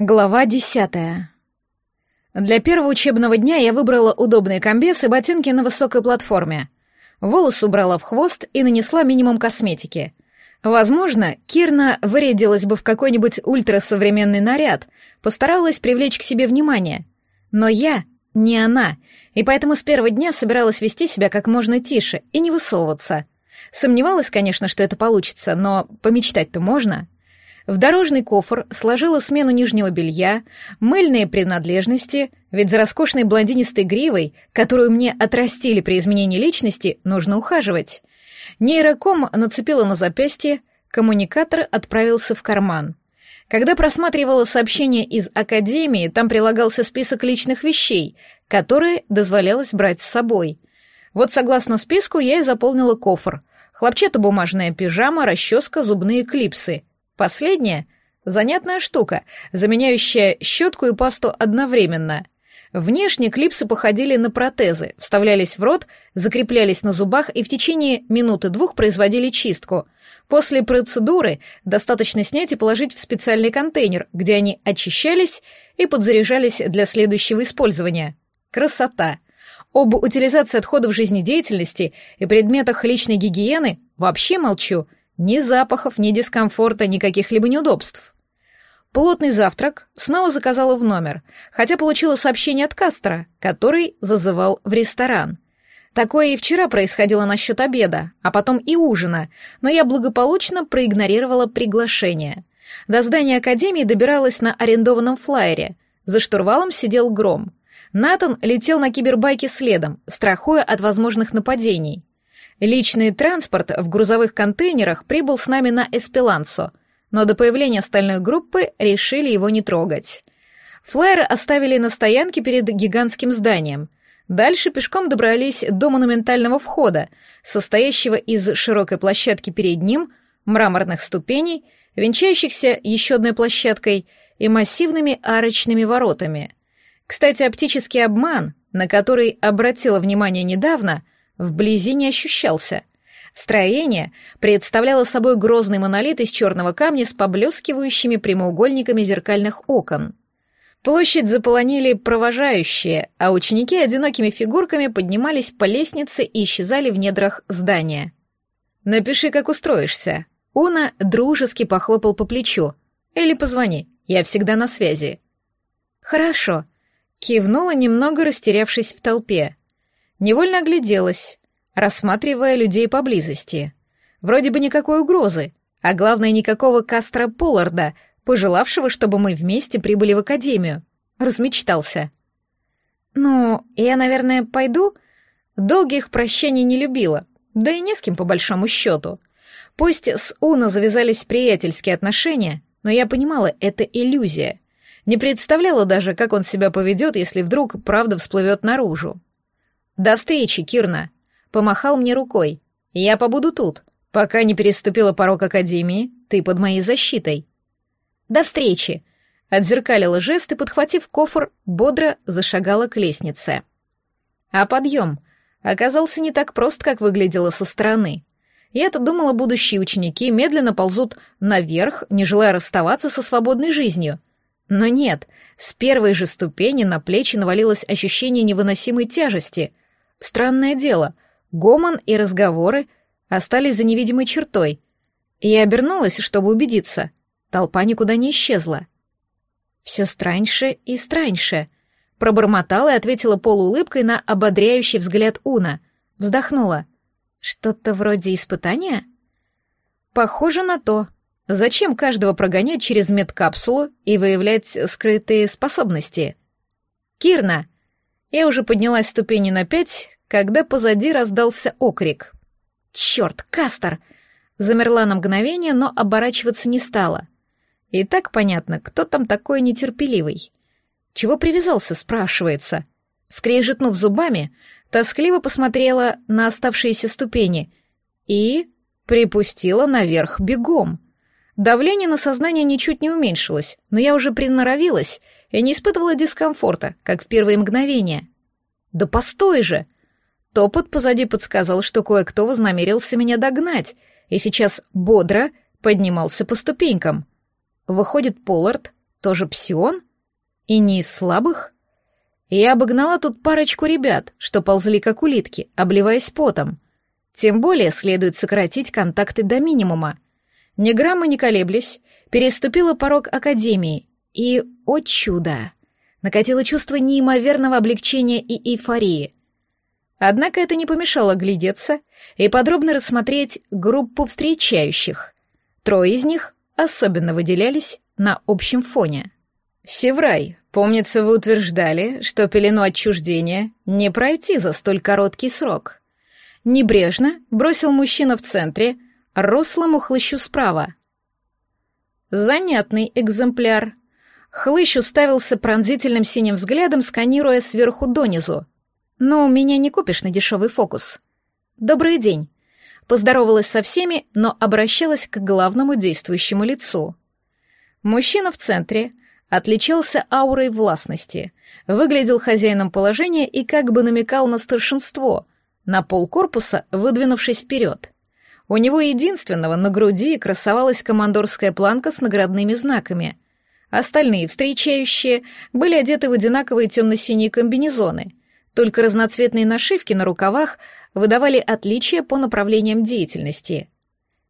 Глава десятая. Для первого учебного дня я выбрала удобные комбесы и ботинки на высокой платформе. Волос убрала в хвост и нанесла минимум косметики. Возможно, Кирна вырядилась бы в какой-нибудь ультрасовременный наряд, постаралась привлечь к себе внимание. Но я не она, и поэтому с первого дня собиралась вести себя как можно тише и не высовываться. Сомневалась, конечно, что это получится, но помечтать-то можно — в дорожный кофр сложила смену нижнего белья, мыльные принадлежности, ведь за роскошной блондинистой гривой, которую мне отрастили при изменении личности, нужно ухаживать. Нейроком нацепила на запястье, коммуникатор отправился в карман. Когда просматривала сообщения из академии, там прилагался список личных вещей, которые дозволялось брать с собой. Вот согласно списку я и заполнила кофр. Хлопчатобумажная пижама, расческа, зубные клипсы — Последняя — занятная штука, заменяющая щетку и пасту одновременно. Внешне клипсы походили на протезы, вставлялись в рот, закреплялись на зубах и в течение минуты-двух производили чистку. После процедуры достаточно снять и положить в специальный контейнер, где они очищались и подзаряжались для следующего использования. Красота! Об утилизации отходов жизнедеятельности и предметах личной гигиены вообще молчу — ни запахов, ни дискомфорта, ни каких-либо неудобств. Плотный завтрак снова заказала в номер, хотя получила сообщение от Кастера, который зазывал в ресторан. Такое и вчера происходило насчет обеда, а потом и ужина, но я благополучно проигнорировала приглашение. До здания Академии добиралась на арендованном флайере. За штурвалом сидел Гром. Натан летел на кибербайке следом, страхуя от возможных нападений. Личный транспорт в грузовых контейнерах прибыл с нами на Эспелансо, но до появления остальной группы решили его не трогать. Флайер оставили на стоянке перед гигантским зданием. Дальше пешком добрались до монументального входа, состоящего из широкой площадки перед ним, мраморных ступеней, венчающихся еще одной площадкой и массивными арочными воротами. Кстати, оптический обман, на который обратила внимание недавно, вблизи не ощущался. Строение представляло собой грозный монолит из черного камня с поблескивающими прямоугольниками зеркальных окон. Площадь заполонили провожающие, а ученики одинокими фигурками поднимались по лестнице и исчезали в недрах здания. «Напиши, как устроишься». Уна дружески похлопал по плечу. «Или позвони, я всегда на связи». «Хорошо», — кивнула, немного растерявшись в толпе. Невольно огляделась, рассматривая людей поблизости. Вроде бы никакой угрозы, а главное, никакого Кастро Полларда, пожелавшего, чтобы мы вместе прибыли в академию. Размечтался. «Ну, я, наверное, пойду?» Долгих прощаний не любила, да и не с кем по большому счету. Пусть с Уна завязались приятельские отношения, но я понимала, это иллюзия. Не представляла даже, как он себя поведет, если вдруг правда всплывет наружу. «До встречи, Кирна!» Помахал мне рукой. «Я побуду тут. Пока не переступила порог Академии, ты под моей защитой». «До встречи!» Отзеркалила жест и, подхватив кофр, бодро зашагала к лестнице. А подъем оказался не так прост, как выглядело со стороны. Я-то думала, будущие ученики медленно ползут наверх, не желая расставаться со свободной жизнью. Но нет, с первой же ступени на плечи навалилось ощущение невыносимой тяжести, Странное дело, гомон и разговоры остались за невидимой чертой. Я обернулась, чтобы убедиться. Толпа никуда не исчезла. Все страньше и страньше. Пробормотала и ответила полуулыбкой на ободряющий взгляд Уна. Вздохнула. Что-то вроде испытания? Похоже на то. Зачем каждого прогонять через медкапсулу и выявлять скрытые способности? Кирна, я уже поднялась ступени на пять, когда позади раздался окрик. «Черт, Кастер!» Замерла на мгновение, но оборачиваться не стала. И так понятно, кто там такой нетерпеливый. Чего привязался, спрашивается. Скрежетнув зубами, тоскливо посмотрела на оставшиеся ступени и припустила наверх бегом. Давление на сознание ничуть не уменьшилось, но я уже приноровилась и не испытывала дискомфорта, как в первые мгновения. «Да постой же!» Топот позади подсказал, что кое-кто вознамерился меня догнать, и сейчас бодро поднимался по ступенькам. Выходит, Поллард тоже псион? И не из слабых? Я обогнала тут парочку ребят, что ползли как улитки, обливаясь потом. Тем более следует сократить контакты до минимума. Ни грамма не колеблясь, переступила порог Академии, и, о чудо, накатило чувство неимоверного облегчения и эйфории. Однако это не помешало глядеться и подробно рассмотреть группу встречающих. Трое из них особенно выделялись на общем фоне. «Севрай, помнится, вы утверждали, что пелену отчуждения не пройти за столь короткий срок». Небрежно бросил мужчина в центре, рослому хлыщу справа. Занятный экземпляр. Хлыщ уставился пронзительным синим взглядом, сканируя сверху донизу. «Но меня не купишь на дешевый фокус». «Добрый день». Поздоровалась со всеми, но обращалась к главному действующему лицу. Мужчина в центре отличался аурой властности, выглядел хозяином положения и как бы намекал на старшинство, на пол корпуса выдвинувшись вперед. У него единственного на груди красовалась командорская планка с наградными знаками. Остальные встречающие были одеты в одинаковые темно-синие комбинезоны, только разноцветные нашивки на рукавах выдавали отличия по направлениям деятельности.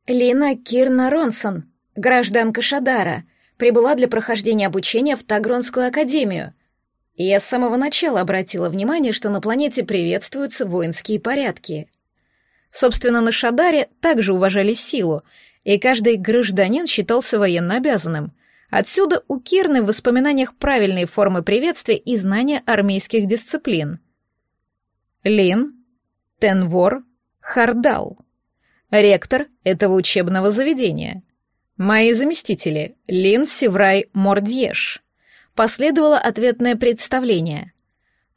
Лина Кирна Ронсон, гражданка Шадара, прибыла для прохождения обучения в Тагронскую академию. Я с самого начала обратила внимание, что на планете приветствуются воинские порядки — Собственно, на Шадаре также уважали силу, и каждый гражданин считался военно обязанным. Отсюда у Кирны в воспоминаниях правильные формы приветствия и знания армейских дисциплин. Лин, Тенвор, Хардал. Ректор этого учебного заведения. Мои заместители — Лин Севрай Мордьеш. Последовало ответное представление.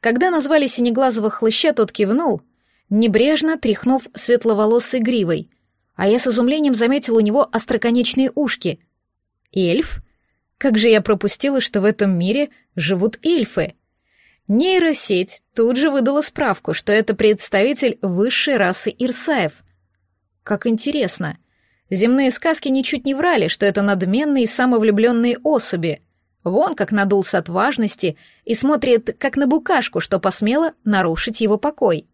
Когда назвали синеглазого хлыща, тот кивнул — небрежно тряхнув светловолосой гривой, а я с изумлением заметил у него остроконечные ушки. Эльф? Как же я пропустила, что в этом мире живут эльфы? Нейросеть тут же выдала справку, что это представитель высшей расы Ирсаев. Как интересно. Земные сказки ничуть не врали, что это надменные и самовлюбленные особи. Вон как надулся от важности и смотрит, как на букашку, что посмела нарушить его покой.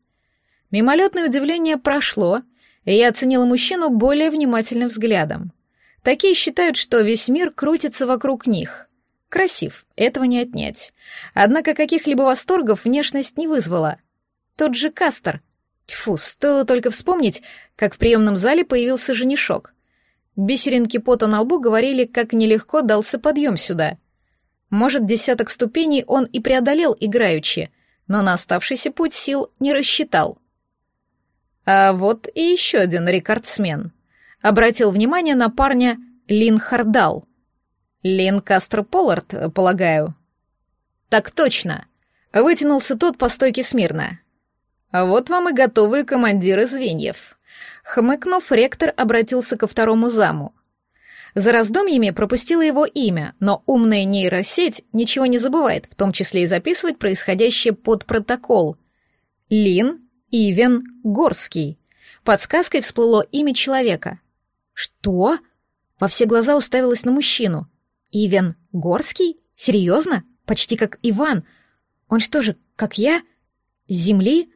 Мимолетное удивление прошло, и я оценила мужчину более внимательным взглядом. Такие считают, что весь мир крутится вокруг них. Красив, этого не отнять. Однако каких-либо восторгов внешность не вызвала. Тот же Кастер. Тьфу, стоило только вспомнить, как в приемном зале появился женишок. Бисеринки пота на лбу говорили, как нелегко дался подъем сюда. Может, десяток ступеней он и преодолел играючи, но на оставшийся путь сил не рассчитал. А вот и еще один рекордсмен. Обратил внимание на парня Лин Хардал. Лин Кастро Поллард, полагаю. Так точно. Вытянулся тот по стойке смирно. Вот вам и готовые командиры звеньев. Хмыкнув, ректор обратился ко второму заму. За раздумьями пропустила его имя, но умная нейросеть ничего не забывает, в том числе и записывать происходящее под протокол. Лин Ивен Горский. Подсказкой всплыло имя человека. Что? Во все глаза уставилась на мужчину. Ивен Горский? Серьезно? Почти как Иван. Он что же, как я? С земли?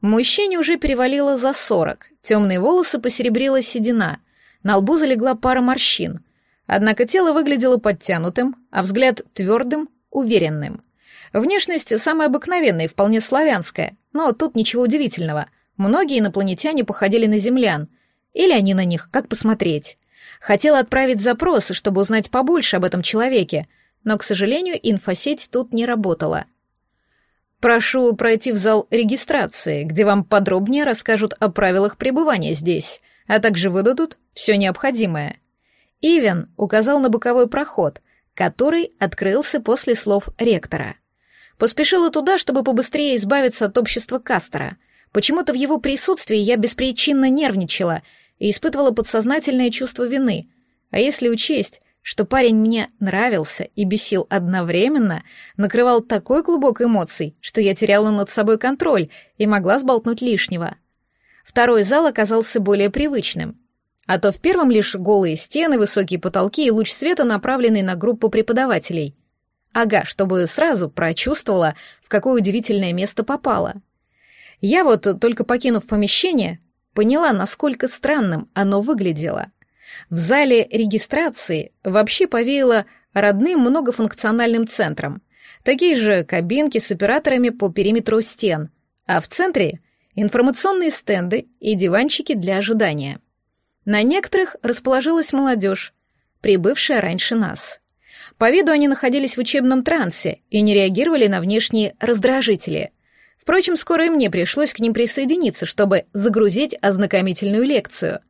Мужчине уже перевалило за сорок. Темные волосы посеребрила седина. На лбу залегла пара морщин. Однако тело выглядело подтянутым, а взгляд твердым, уверенным. Внешность самая обыкновенная и вполне славянская, но тут ничего удивительного. Многие инопланетяне походили на землян. Или они на них, как посмотреть. Хотела отправить запрос, чтобы узнать побольше об этом человеке, но, к сожалению, инфосеть тут не работала. Прошу пройти в зал регистрации, где вам подробнее расскажут о правилах пребывания здесь, а также выдадут все необходимое. Ивен указал на боковой проход, который открылся после слов ректора. Поспешила туда, чтобы побыстрее избавиться от общества Кастера. Почему-то в его присутствии я беспричинно нервничала и испытывала подсознательное чувство вины. А если учесть, что парень мне нравился и бесил одновременно, накрывал такой клубок эмоций, что я теряла над собой контроль и могла сболтнуть лишнего. Второй зал оказался более привычным. А то в первом лишь голые стены, высокие потолки и луч света, направленный на группу преподавателей. Ага, чтобы сразу прочувствовала, в какое удивительное место попала. Я вот, только покинув помещение, поняла, насколько странным оно выглядело. В зале регистрации вообще повеяло родным многофункциональным центром. Такие же кабинки с операторами по периметру стен, а в центре — информационные стенды и диванчики для ожидания. На некоторых расположилась молодежь, прибывшая раньше нас. По виду они находились в учебном трансе и не реагировали на внешние раздражители. Впрочем, скоро и мне пришлось к ним присоединиться, чтобы загрузить ознакомительную лекцию.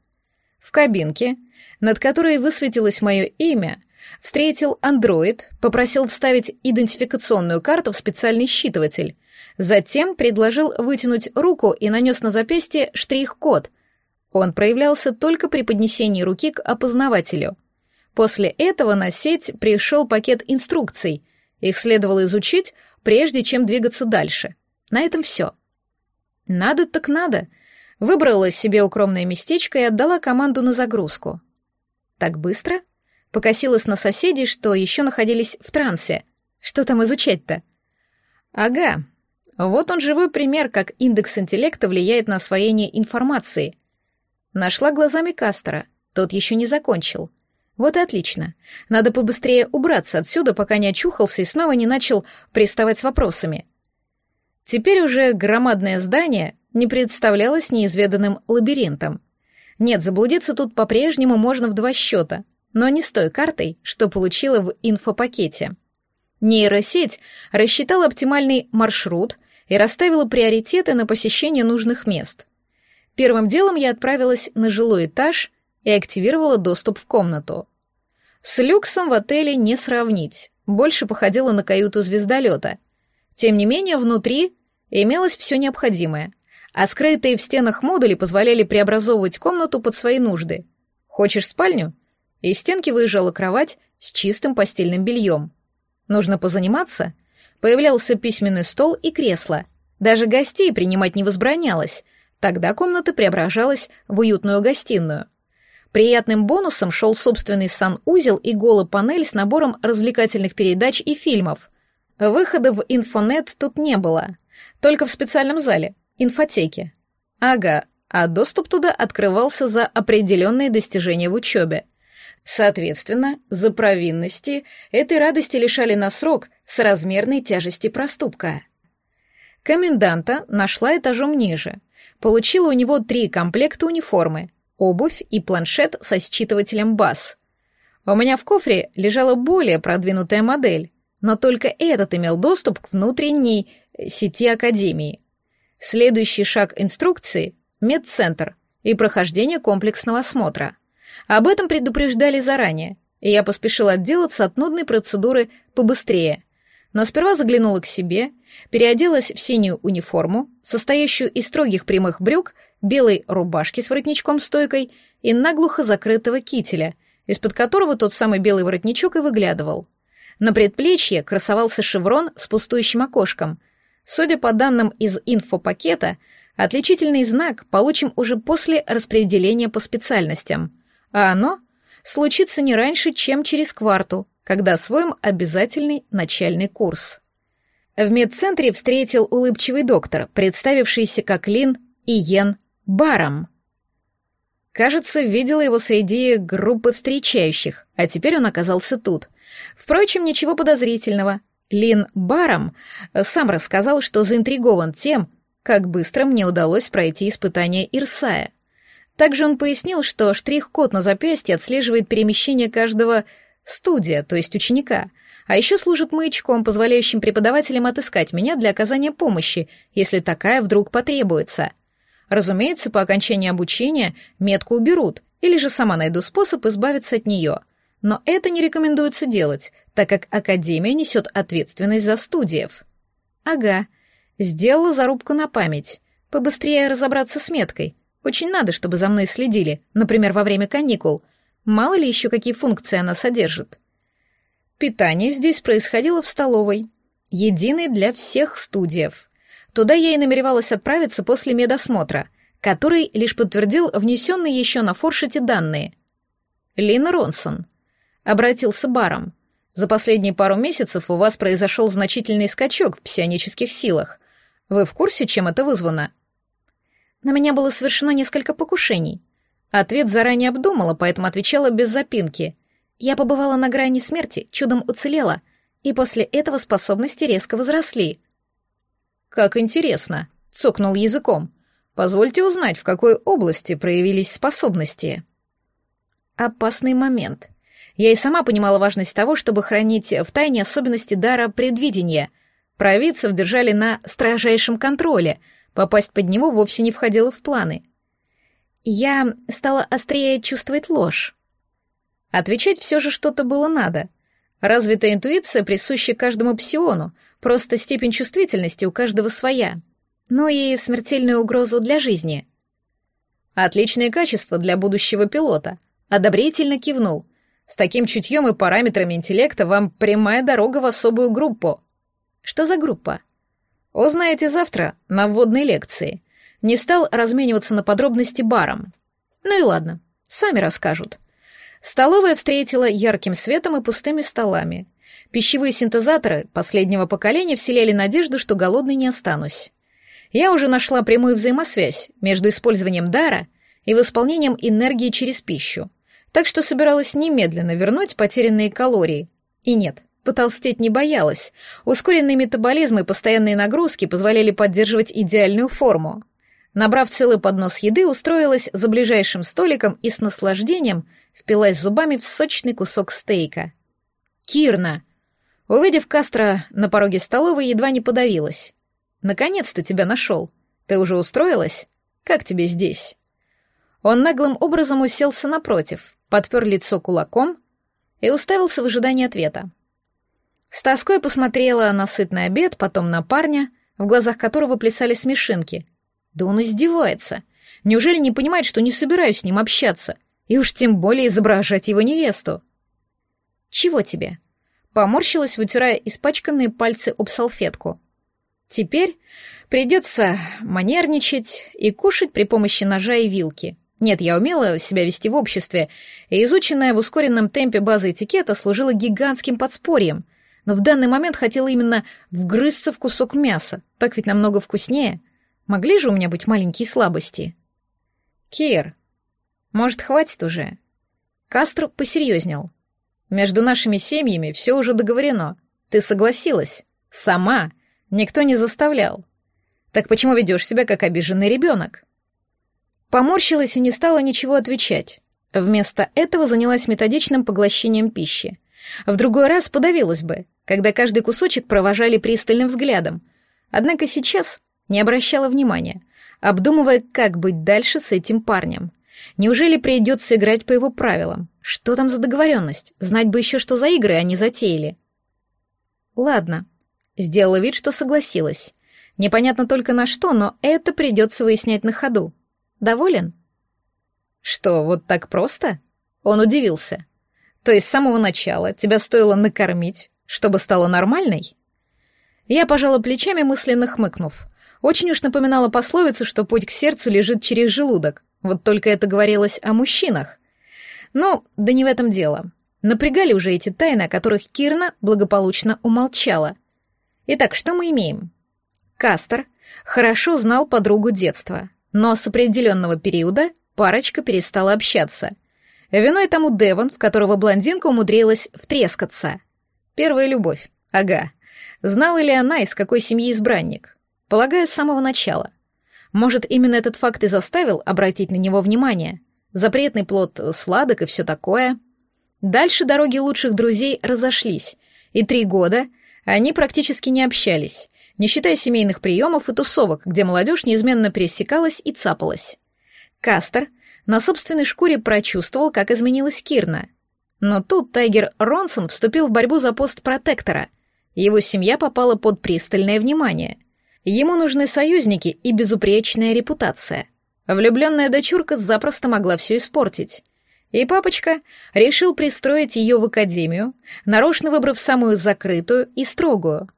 В кабинке, над которой высветилось мое имя, встретил андроид, попросил вставить идентификационную карту в специальный считыватель, затем предложил вытянуть руку и нанес на запястье штрих-код — он проявлялся только при поднесении руки к опознавателю. После этого на сеть пришел пакет инструкций. Их следовало изучить, прежде чем двигаться дальше. На этом все. Надо так надо. Выбрала себе укромное местечко и отдала команду на загрузку. Так быстро? Покосилась на соседей, что еще находились в трансе. Что там изучать-то? Ага. Вот он живой пример, как индекс интеллекта влияет на освоение информации. Нашла глазами Кастера, тот еще не закончил. Вот и отлично. Надо побыстрее убраться отсюда, пока не очухался и снова не начал приставать с вопросами. Теперь уже громадное здание не представлялось неизведанным лабиринтом. Нет, заблудиться тут по-прежнему можно в два счета, но не с той картой, что получила в инфопакете. Нейросеть рассчитала оптимальный маршрут и расставила приоритеты на посещение нужных мест. Первым делом я отправилась на жилой этаж и активировала доступ в комнату. С люксом в отеле не сравнить, больше походило на каюту звездолета. Тем не менее, внутри имелось все необходимое, а скрытые в стенах модули позволяли преобразовывать комнату под свои нужды. Хочешь спальню? Из стенки выезжала кровать с чистым постельным бельем. Нужно позаниматься? Появлялся письменный стол и кресло. Даже гостей принимать не возбранялось, Тогда комната преображалась в уютную гостиную. Приятным бонусом шел собственный санузел и голо-панель с набором развлекательных передач и фильмов. Выхода в инфонет тут не было, только в специальном зале, инфотеке. Ага, а доступ туда открывался за определенные достижения в учебе. Соответственно, за провинности этой радости лишали на срок с размерной тяжести проступка. Коменданта нашла этажом ниже — Получила у него три комплекта униформы, обувь и планшет со считывателем БАС. У меня в кофре лежала более продвинутая модель, но только этот имел доступ к внутренней сети Академии. Следующий шаг инструкции — медцентр и прохождение комплексного осмотра. Об этом предупреждали заранее, и я поспешила отделаться от нудной процедуры побыстрее — но сперва заглянула к себе, переоделась в синюю униформу, состоящую из строгих прямых брюк, белой рубашки с воротничком-стойкой и наглухо закрытого кителя, из-под которого тот самый белый воротничок и выглядывал. На предплечье красовался шеврон с пустующим окошком. Судя по данным из инфопакета, отличительный знак получим уже после распределения по специальностям, а оно случится не раньше, чем через кварту, когда освоим обязательный начальный курс. В медцентре встретил улыбчивый доктор, представившийся как Лин Иен Баром. Кажется, видела его среди группы встречающих, а теперь он оказался тут. Впрочем, ничего подозрительного. Лин Баром сам рассказал, что заинтригован тем, как быстро мне удалось пройти испытание Ирсая. Также он пояснил, что штрих-код на запястье отслеживает перемещение каждого Студия, то есть ученика. А еще служит маячком, позволяющим преподавателям отыскать меня для оказания помощи, если такая вдруг потребуется. Разумеется, по окончании обучения метку уберут, или же сама найду способ избавиться от нее. Но это не рекомендуется делать, так как Академия несет ответственность за студиев. Ага, сделала зарубку на память. Побыстрее разобраться с меткой. Очень надо, чтобы за мной следили, например, во время каникул — Мало ли еще какие функции она содержит. Питание здесь происходило в столовой, единой для всех студиев. Туда я и намеревалась отправиться после медосмотра, который лишь подтвердил внесенные еще на форшите данные. «Лина Ронсон», — обратился Баром. «За последние пару месяцев у вас произошел значительный скачок в псионических силах. Вы в курсе, чем это вызвано?» На меня было совершено несколько покушений. Ответ заранее обдумала, поэтому отвечала без запинки. Я побывала на грани смерти, чудом уцелела, и после этого способности резко возросли. «Как интересно», — цокнул языком. «Позвольте узнать, в какой области проявились способности». Опасный момент. Я и сама понимала важность того, чтобы хранить в тайне особенности дара предвидения. Провидцев держали на строжайшем контроле — Попасть под него вовсе не входило в планы. Я стала острее чувствовать ложь. Отвечать все же что-то было надо. Развитая интуиция присуща каждому псиону, просто степень чувствительности у каждого своя. Но и смертельную угрозу для жизни. Отличное качество для будущего пилота. Одобрительно кивнул. С таким чутьем и параметрами интеллекта вам прямая дорога в особую группу. Что за группа? Узнаете завтра на вводной лекции. Не стал размениваться на подробности баром. Ну и ладно, сами расскажут. Столовая встретила ярким светом и пустыми столами. Пищевые синтезаторы последнего поколения вселяли надежду, что голодной не останусь. Я уже нашла прямую взаимосвязь между использованием дара и восполнением энергии через пищу, так что собиралась немедленно вернуть потерянные калории. И нет, Потолстеть не боялась. Ускоренный метаболизм и постоянные нагрузки позволяли поддерживать идеальную форму. Набрав целый поднос еды, устроилась за ближайшим столиком и с наслаждением впилась зубами в сочный кусок стейка. «Кирна!» Увидев Кастро на пороге столовой, едва не подавилась. «Наконец-то тебя нашел. Ты уже устроилась? Как тебе здесь?» Он наглым образом уселся напротив, подпер лицо кулаком и уставился в ожидании ответа. С тоской посмотрела на сытный обед, потом на парня, в глазах которого плясали смешинки. Да он издевается. Неужели не понимает, что не собираюсь с ним общаться? И уж тем более изображать его невесту. «Чего тебе?» Поморщилась, вытирая испачканные пальцы об салфетку. «Теперь придется манерничать и кушать при помощи ножа и вилки. Нет, я умела себя вести в обществе, и изученная в ускоренном темпе база этикета служила гигантским подспорьем — но в данный момент хотела именно вгрызться в кусок мяса. Так ведь намного вкуснее. Могли же у меня быть маленькие слабости? Кир, может, хватит уже? Кастро посерьезнел. Между нашими семьями все уже договорено. Ты согласилась. Сама. Никто не заставлял. Так почему ведешь себя как обиженный ребенок? Поморщилась и не стала ничего отвечать. Вместо этого занялась методичным поглощением пищи. В другой раз подавилась бы, когда каждый кусочек провожали пристальным взглядом. Однако сейчас не обращала внимания, обдумывая, как быть дальше с этим парнем. Неужели придется играть по его правилам? Что там за договоренность? Знать бы еще, что за игры они затеяли. Ладно. Сделала вид, что согласилась. Непонятно только на что, но это придется выяснять на ходу. Доволен? Что, вот так просто? Он удивился. То есть с самого начала тебя стоило накормить, чтобы стало нормальной? Я пожала плечами, мысленно хмыкнув. Очень уж напоминала пословицу, что путь к сердцу лежит через желудок. Вот только это говорилось о мужчинах. Но да не в этом дело. Напрягали уже эти тайны, о которых Кирна благополучно умолчала. Итак, что мы имеем? Кастер хорошо знал подругу детства, но с определенного периода парочка перестала общаться — Виной тому Девон, в которого блондинка умудрилась втрескаться. Первая любовь. Ага. Знала ли она, из какой семьи избранник? Полагаю, с самого начала. Может, именно этот факт и заставил обратить на него внимание. Запретный плод сладок и все такое. Дальше дороги лучших друзей разошлись, и три года они практически не общались, не считая семейных приемов и тусовок, где молодежь неизменно пересекалась и цапалась. Кастер — на собственной шкуре прочувствовал, как изменилась Кирна. Но тут Тайгер Ронсон вступил в борьбу за пост протектора. Его семья попала под пристальное внимание. Ему нужны союзники и безупречная репутация. Влюбленная дочурка запросто могла все испортить. И папочка решил пристроить ее в академию, нарочно выбрав самую закрытую и строгую.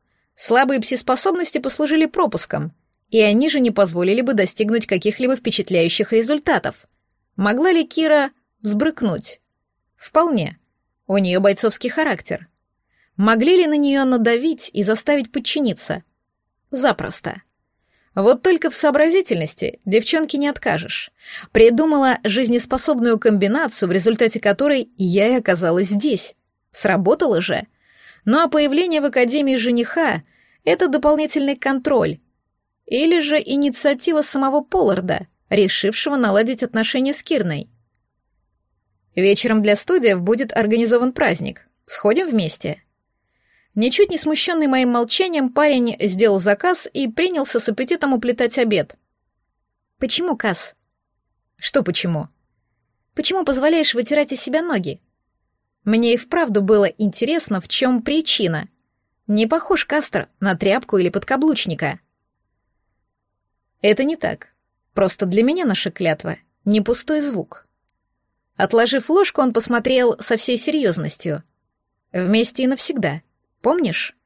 Слабые пси-способности послужили пропуском, и они же не позволили бы достигнуть каких-либо впечатляющих результатов. Могла ли Кира взбрыкнуть? Вполне. У нее бойцовский характер. Могли ли на нее надавить и заставить подчиниться? Запросто. Вот только в сообразительности девчонке не откажешь. Придумала жизнеспособную комбинацию, в результате которой я и оказалась здесь. Сработало же. Ну а появление в Академии жениха — это дополнительный контроль. Или же инициатива самого Полларда, решившего наладить отношения с Кирной. Вечером для студиев будет организован праздник. Сходим вместе. Ничуть не смущенный моим молчанием, парень сделал заказ и принялся с аппетитом уплетать обед. «Почему, Кас? «Что почему?» «Почему позволяешь вытирать из себя ноги?» Мне и вправду было интересно, в чем причина. Не похож Кастр на тряпку или подкаблучника. Это не так. Просто для меня наша клятва — не пустой звук. Отложив ложку, он посмотрел со всей серьезностью. Вместе и навсегда — Помнишь?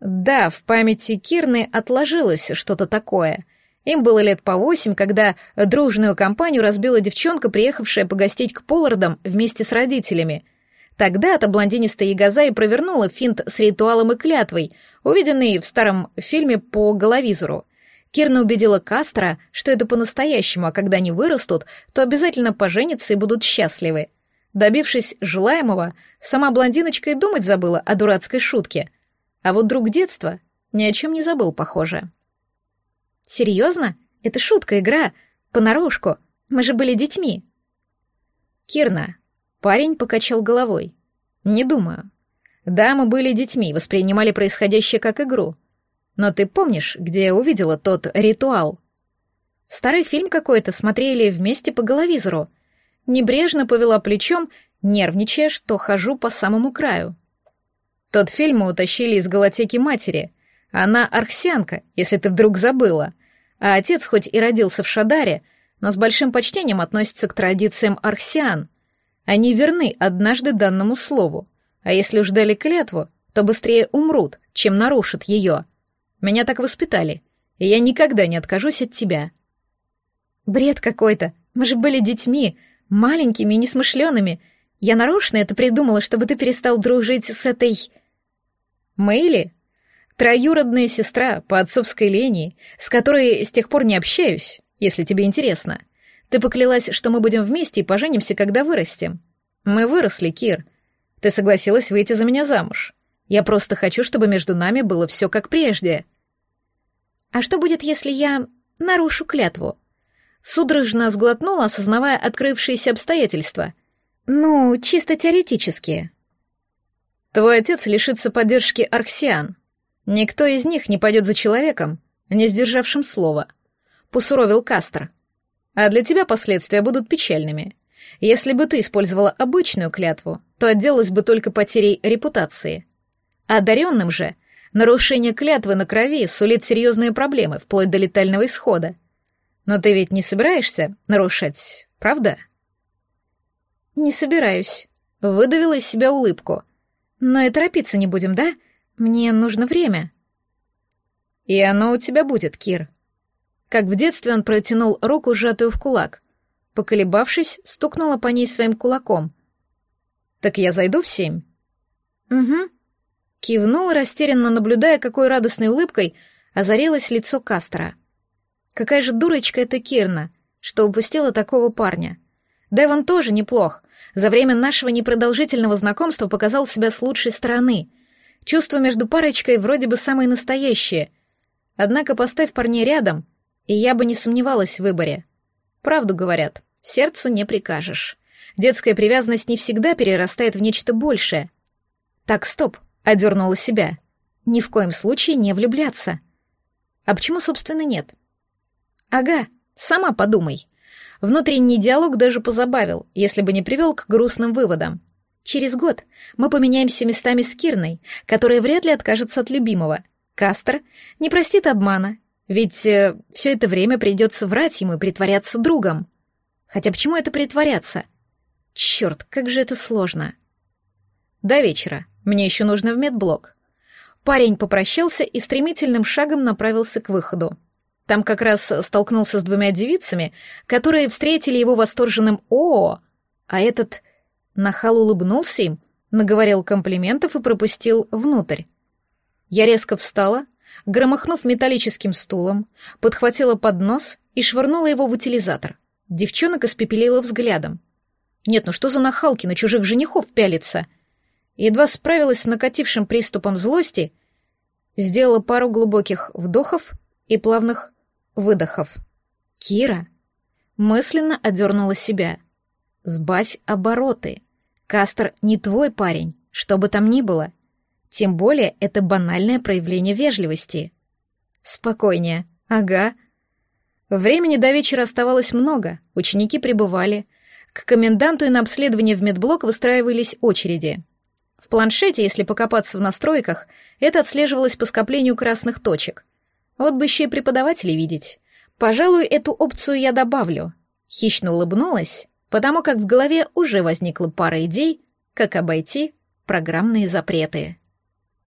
Да, в памяти Кирны отложилось что-то такое. Им было лет по восемь, когда дружную компанию разбила девчонка, приехавшая погостить к Поллардам вместе с родителями. Тогда-то блондинистая ягоза и провернула финт с ритуалом и клятвой, увиденный в старом фильме по головизору. Кирна убедила Кастро, что это по-настоящему, а когда они вырастут, то обязательно поженятся и будут счастливы. Добившись желаемого, сама блондиночка и думать забыла о дурацкой шутке. А вот друг детства ни о чем не забыл, похоже. «Серьезно? Это шутка, игра. Понарошку. Мы же были детьми». «Кирна». Парень покачал головой. «Не думаю. Да, мы были детьми, воспринимали происходящее как игру. Но ты помнишь, где я увидела тот ритуал?» Старый фильм какой-то смотрели вместе по головизору — Небрежно повела плечом, нервничая, что хожу по самому краю. Тот фильм мы утащили из галатеки матери. Она архсианка, если ты вдруг забыла. А отец хоть и родился в Шадаре, но с большим почтением относится к традициям архсиан. Они верны однажды данному слову, а если уж дали клятву, то быстрее умрут, чем нарушат ее. Меня так воспитали, и я никогда не откажусь от тебя. Бред какой-то, мы же были детьми, маленькими и несмышленными. Я нарочно это придумала, чтобы ты перестал дружить с этой... Мэйли? Троюродная сестра по отцовской линии, с которой с тех пор не общаюсь, если тебе интересно. Ты поклялась, что мы будем вместе и поженимся, когда вырастем. Мы выросли, Кир. Ты согласилась выйти за меня замуж. Я просто хочу, чтобы между нами было все как прежде. А что будет, если я нарушу клятву? Судорожно сглотнула, осознавая открывшиеся обстоятельства. Ну, чисто теоретически. Твой отец лишится поддержки арксиан. Никто из них не пойдет за человеком, не сдержавшим слова. Посуровил Кастр. А для тебя последствия будут печальными. Если бы ты использовала обычную клятву, то отделалась бы только потерей репутации. Одаренным же нарушение клятвы на крови сулит серьезные проблемы, вплоть до летального исхода. Но ты ведь не собираешься нарушать, правда? Не собираюсь. Выдавила из себя улыбку. Но и торопиться не будем, да? Мне нужно время. И оно у тебя будет, Кир. Как в детстве он протянул руку, сжатую в кулак. Поколебавшись, стукнула по ней своим кулаком. «Так я зайду в семь?» «Угу». Кивнула, растерянно наблюдая, какой радостной улыбкой озарилось лицо Кастера. Какая же дурочка эта Кирна, что упустила такого парня. Деван тоже неплох. За время нашего непродолжительного знакомства показал себя с лучшей стороны. Чувства между парочкой вроде бы самые настоящие. Однако поставь парней рядом, и я бы не сомневалась в выборе. Правду говорят, сердцу не прикажешь. Детская привязанность не всегда перерастает в нечто большее. Так, стоп, одернула себя. Ни в коем случае не влюбляться. А почему, собственно, нет? Ага, сама подумай. Внутренний диалог даже позабавил, если бы не привел к грустным выводам. Через год мы поменяемся местами с Кирной, которая вряд ли откажется от любимого. Кастер не простит обмана, ведь э, все это время придется врать ему и притворяться другом. Хотя почему это притворяться? Черт, как же это сложно. До вечера. Мне еще нужно в медблок. Парень попрощался и стремительным шагом направился к выходу. Там как раз столкнулся с двумя девицами, которые встретили его восторженным «О!», а этот нахал улыбнулся им, наговорил комплиментов и пропустил внутрь. Я резко встала, громыхнув металлическим стулом, подхватила поднос и швырнула его в утилизатор. Девчонок испепелила взглядом. Нет, ну что за нахалки на чужих женихов пялиться? Едва справилась с накатившим приступом злости, сделала пару глубоких вдохов и плавных выдохов. «Кира!» Мысленно одернула себя. «Сбавь обороты. Кастер не твой парень, что бы там ни было. Тем более это банальное проявление вежливости». «Спокойнее. Ага». Времени до вечера оставалось много, ученики прибывали. К коменданту и на обследование в медблок выстраивались очереди. В планшете, если покопаться в настройках, это отслеживалось по скоплению красных точек — вот бы еще и преподавателей видеть. Пожалуй, эту опцию я добавлю. Хищно улыбнулась, потому как в голове уже возникла пара идей, как обойти программные запреты.